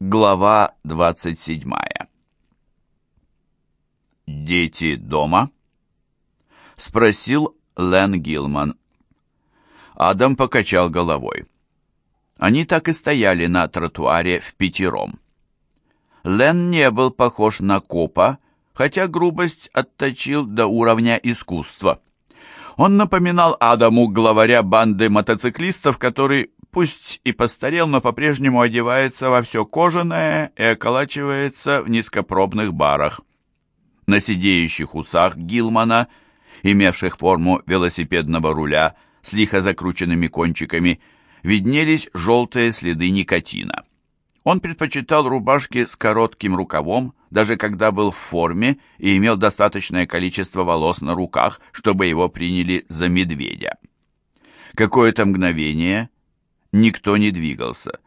Глава 27 «Дети дома?» — спросил Лен Гилман. Адам покачал головой. Они так и стояли на тротуаре в пятером. Лен не был похож на копа, хотя грубость отточил до уровня искусства. Он напоминал Адаму главаря банды мотоциклистов, который пусть и постарел, но по-прежнему одевается во все кожаное и околачивается в низкопробных барах. На сидеющих усах Гилмана, имевших форму велосипедного руля с лихо закрученными кончиками, виднелись желтые следы никотина. Он предпочитал рубашки с коротким рукавом, даже когда был в форме и имел достаточное количество волос на руках, чтобы его приняли за медведя. Какое-то мгновение никто не двигался.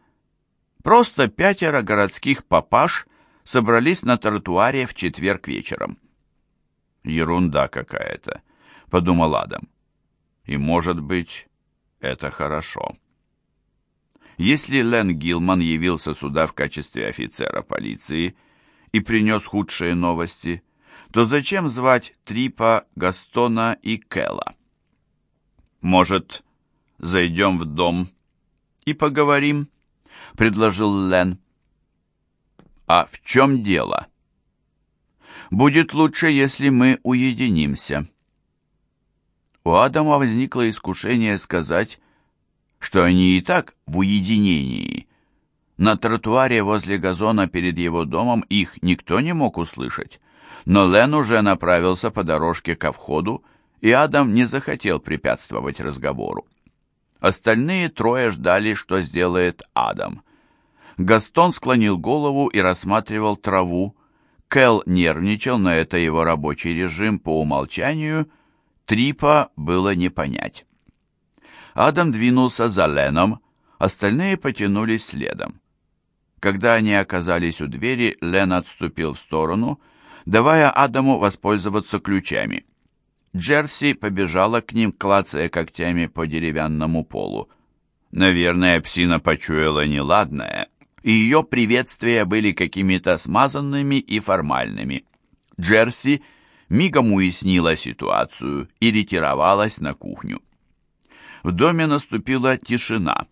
Просто пятеро городских папаш собрались на тротуаре в четверг вечером. «Ерунда какая-то», — подумал Адам. «И, может быть, это хорошо». Если Лен Гилман явился сюда в качестве офицера полиции и принес худшие новости, то зачем звать Трипа, Гастона и Кэлла? «Может, зайдем в дом и поговорим?» — предложил Лен. «А в чем дело?» «Будет лучше, если мы уединимся». У Адама возникло искушение сказать что они и так в уединении. На тротуаре возле газона перед его домом их никто не мог услышать, но Лен уже направился по дорожке ко входу, и Адам не захотел препятствовать разговору. Остальные трое ждали, что сделает Адам. Гастон склонил голову и рассматривал траву. Кэл нервничал, но это его рабочий режим по умолчанию. Трипа было не понять. Адам двинулся за Леном, остальные потянулись следом. Когда они оказались у двери, Лен отступил в сторону, давая Адаму воспользоваться ключами. Джерси побежала к ним, клацая когтями по деревянному полу. Наверное, псина почуяла неладное, и ее приветствия были какими-то смазанными и формальными. Джерси мигом уяснила ситуацию и ретировалась на кухню. В доме наступила тишина.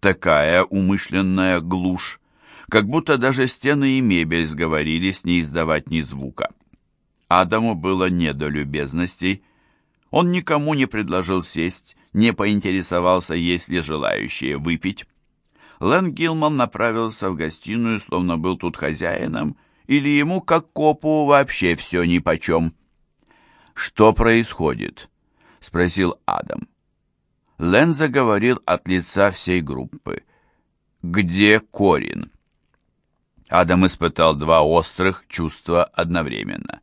Такая умышленная глушь, как будто даже стены и мебель сговорились не издавать ни звука. Адаму было не до любезностей. Он никому не предложил сесть, не поинтересовался, есть ли желающие выпить. Лэн Гилман направился в гостиную, словно был тут хозяином, или ему, как копу, вообще все нипочем. «Что происходит?» — спросил Адам. Лен заговорил от лица всей группы. «Где Корин?» Адам испытал два острых чувства одновременно.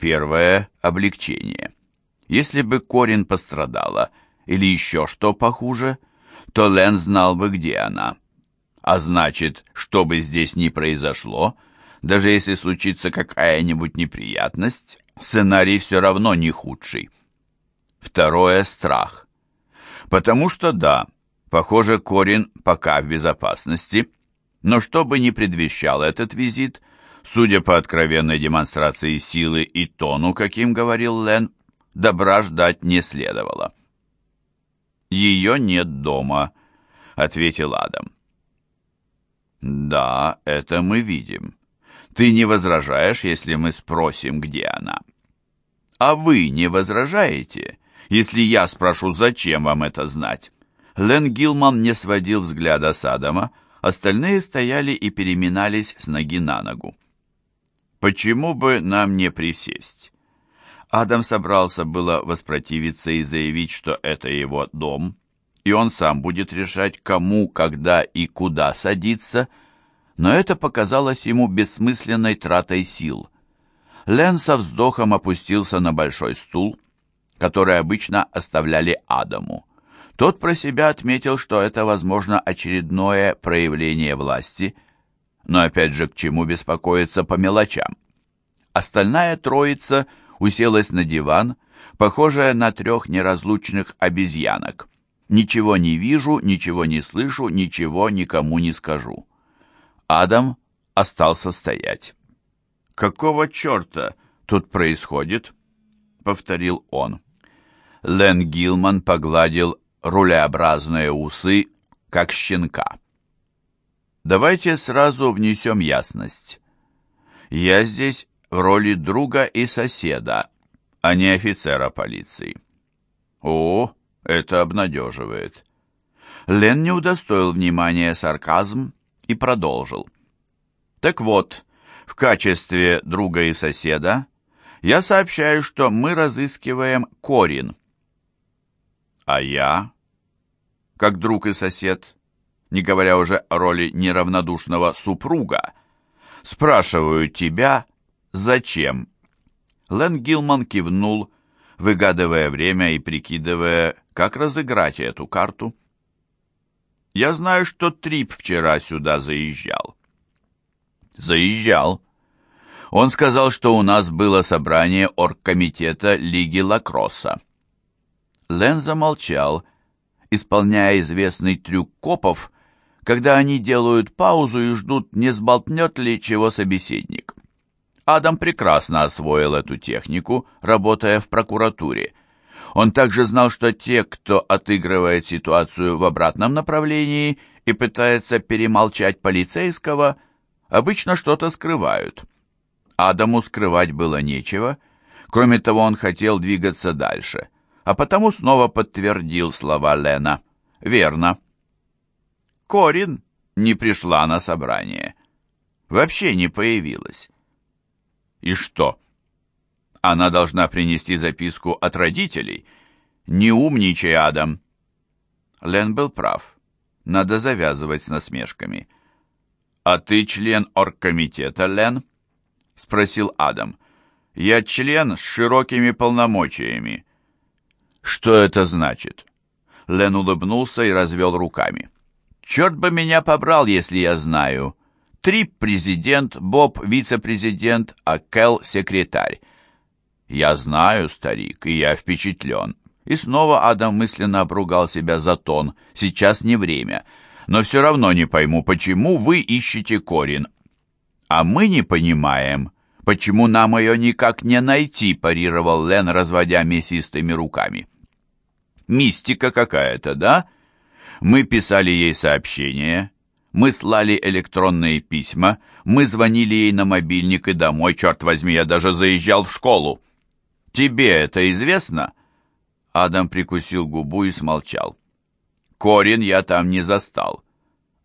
Первое — облегчение. Если бы Корин пострадала или еще что похуже, то Лен знал бы, где она. А значит, что бы здесь ни произошло, даже если случится какая-нибудь неприятность, сценарий все равно не худший. Второе — страх. Потому что да, похоже, Корин пока в безопасности, но что бы ни предвещал этот визит, судя по откровенной демонстрации силы и тону, каким говорил Лен, добра ждать не следовало. «Ее нет дома», — ответил Адам. «Да, это мы видим. Ты не возражаешь, если мы спросим, где она?» «А вы не возражаете?» если я спрошу, зачем вам это знать?» Лен Гилман не сводил взгляда с Адама, остальные стояли и переминались с ноги на ногу. «Почему бы нам не присесть?» Адам собрался было воспротивиться и заявить, что это его дом, и он сам будет решать, кому, когда и куда садиться, но это показалось ему бессмысленной тратой сил. Лен со вздохом опустился на большой стул, которые обычно оставляли Адаму. Тот про себя отметил, что это, возможно, очередное проявление власти, но опять же к чему беспокоиться по мелочам. Остальная троица уселась на диван, похожая на трех неразлучных обезьянок. «Ничего не вижу, ничего не слышу, ничего никому не скажу». Адам остался стоять. «Какого черта тут происходит?» — повторил он. Лен Гилман погладил рулеобразные усы, как щенка. «Давайте сразу внесем ясность. Я здесь в роли друга и соседа, а не офицера полиции». «О, это обнадеживает». Лен не удостоил внимания сарказм и продолжил. «Так вот, в качестве друга и соседа я сообщаю, что мы разыскиваем Корин». «А я?» «Как друг и сосед, не говоря уже о роли неравнодушного супруга, спрашиваю тебя, зачем?» Лен Гилман кивнул, выгадывая время и прикидывая, как разыграть эту карту. «Я знаю, что Трип вчера сюда заезжал». «Заезжал». Он сказал, что у нас было собрание оргкомитета Лиги Лакросса. Лен замолчал, исполняя известный трюк копов, когда они делают паузу и ждут, не сболтнет ли чего собеседник. Адам прекрасно освоил эту технику, работая в прокуратуре. Он также знал, что те, кто отыгрывает ситуацию в обратном направлении и пытается перемолчать полицейского, обычно что-то скрывают. Адаму скрывать было нечего, кроме того, он хотел двигаться дальше, а потому снова подтвердил слова Лена. «Верно». Корин не пришла на собрание. Вообще не появилась. И что? Она должна принести записку от родителей? Не умничай, Адам. Лен был прав. Надо завязывать с насмешками. «А ты член оргкомитета, Лен?» — спросил Адам. «Я член с широкими полномочиями». «Что это значит?» Лен улыбнулся и развел руками. «Черт бы меня побрал, если я знаю. Трип – президент, Боб – вице-президент, а Кэл – секретарь. Я знаю, старик, и я впечатлен. И снова Адам мысленно обругал себя за тон. Сейчас не время. Но все равно не пойму, почему вы ищете Корин. А мы не понимаем, почему нам ее никак не найти, парировал Лен, разводя мясистыми руками. Мистика какая-то, да? Мы писали ей сообщения, мы слали электронные письма, мы звонили ей на мобильник и домой, черт возьми, я даже заезжал в школу. Тебе это известно?» Адам прикусил губу и смолчал. Корин я там не застал.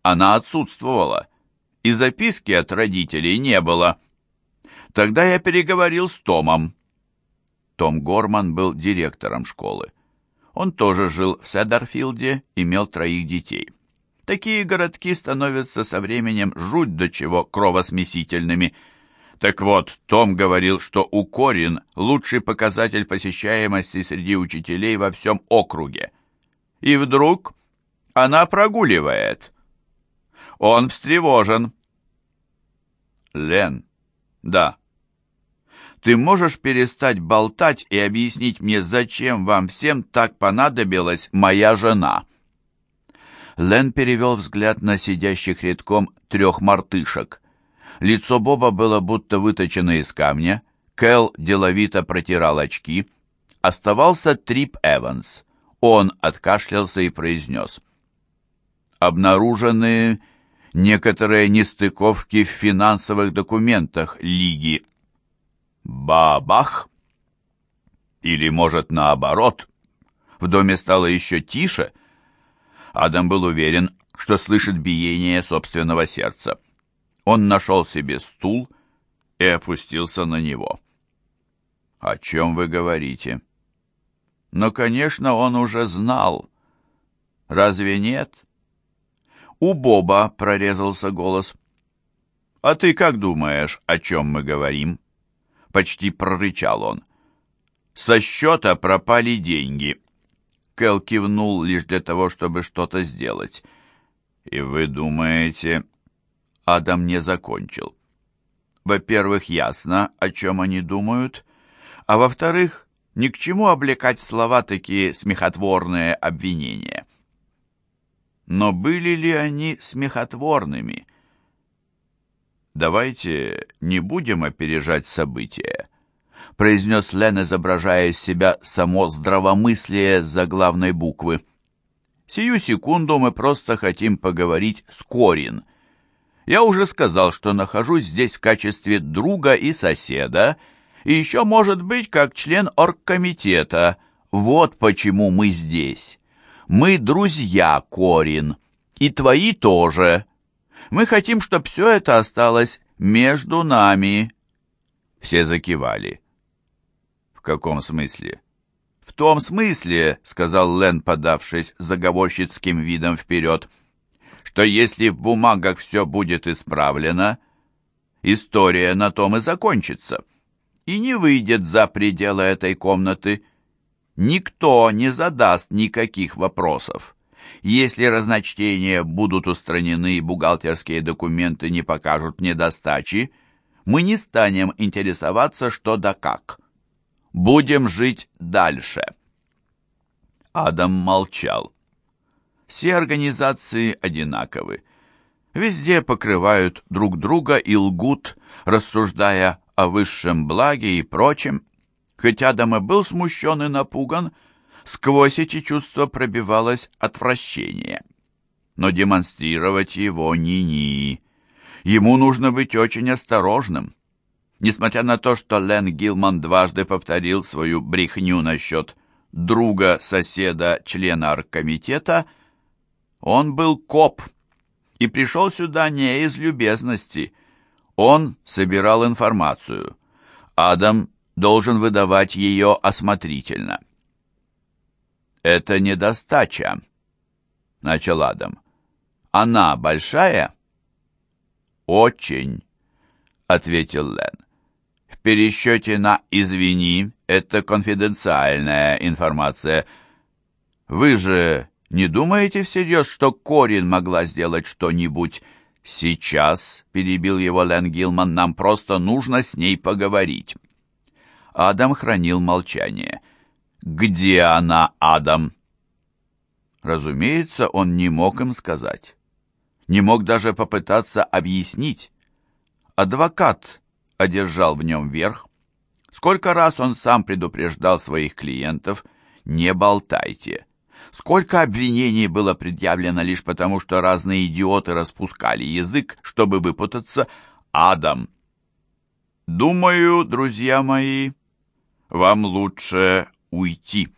Она отсутствовала, и записки от родителей не было. Тогда я переговорил с Томом. Том Горман был директором школы. Он тоже жил в Седарфилде, имел троих детей. Такие городки становятся со временем жуть до чего кровосмесительными. Так вот, Том говорил, что у Корин лучший показатель посещаемости среди учителей во всем округе. И вдруг она прогуливает. Он встревожен. Лен, да. Ты можешь перестать болтать и объяснить мне, зачем вам всем так понадобилась моя жена?» Лен перевел взгляд на сидящих редком трех мартышек. Лицо Боба было будто выточено из камня, Кэл деловито протирал очки. Оставался Трип Эванс. Он откашлялся и произнес. «Обнаружены некоторые нестыковки в финансовых документах Лиги». «Бабах!» Или, может, наоборот? В доме стало еще тише — Адам был уверен, что слышит биение собственного сердца. Он нашел себе стул и опустился на него. «О чем вы говорите?» «Но, конечно, он уже знал. Разве нет?» У Боба прорезался голос. «А ты как думаешь, о чем мы говорим?» Почти прорычал он. «Со счета пропали деньги. Кэл кивнул лишь для того, чтобы что-то сделать. «И вы думаете...» Адам не закончил. Во-первых, ясно, о чем они думают, а во-вторых, ни к чему облекать слова такие смехотворные обвинения. Но были ли они смехотворными? Давайте не будем опережать события», произнес Лен, изображая из себя само здравомыслие за главной буквы. «Сию секунду мы просто хотим поговорить с Корин. Я уже сказал, что нахожусь здесь в качестве друга и соседа, и еще, может быть, как член оргкомитета. Вот почему мы здесь. Мы друзья, Корин, и твои тоже. Мы хотим, чтобы все это осталось между нами». Все закивали. «В каком смысле?» «В том смысле», — сказал Лен, подавшись заговорщицким видом вперед, «что если в бумагах все будет исправлено, история на том и закончится, и не выйдет за пределы этой комнаты. Никто не задаст никаких вопросов. Если разночтения будут устранены и бухгалтерские документы не покажут недостачи, мы не станем интересоваться что да как. Будем жить дальше. Адам молчал. Все организации одинаковы. Везде покрывают друг друга и лгут, рассуждая о высшем благе и прочем. Хоть Адам и был смущен и напуган, сквозь эти чувства пробивалось отвращение. Но демонстрировать его ни-ни. Ему нужно быть очень осторожным. Несмотря на то, что Лен Гилман дважды повторил свою брехню насчет друга, соседа, члена оргкомитета, он был коп и пришел сюда не из любезности. Он собирал информацию. Адам должен выдавать ее осмотрительно. «Это недостача», — начал Адам. «Она большая?» «Очень», — ответил Лен пересчете на «извини» — это конфиденциальная информация. Вы же не думаете всерьез, что Корин могла сделать что-нибудь? Сейчас, — перебил его Лэн Гилман, — нам просто нужно с ней поговорить. Адам хранил молчание. «Где она, Адам?» Разумеется, он не мог им сказать. Не мог даже попытаться объяснить. Адвокат одержал в нем верх. Сколько раз он сам предупреждал своих клиентов «не болтайте». Сколько обвинений было предъявлено лишь потому, что разные идиоты распускали язык, чтобы выпутаться. Адам. «Думаю, друзья мои, вам лучше уйти».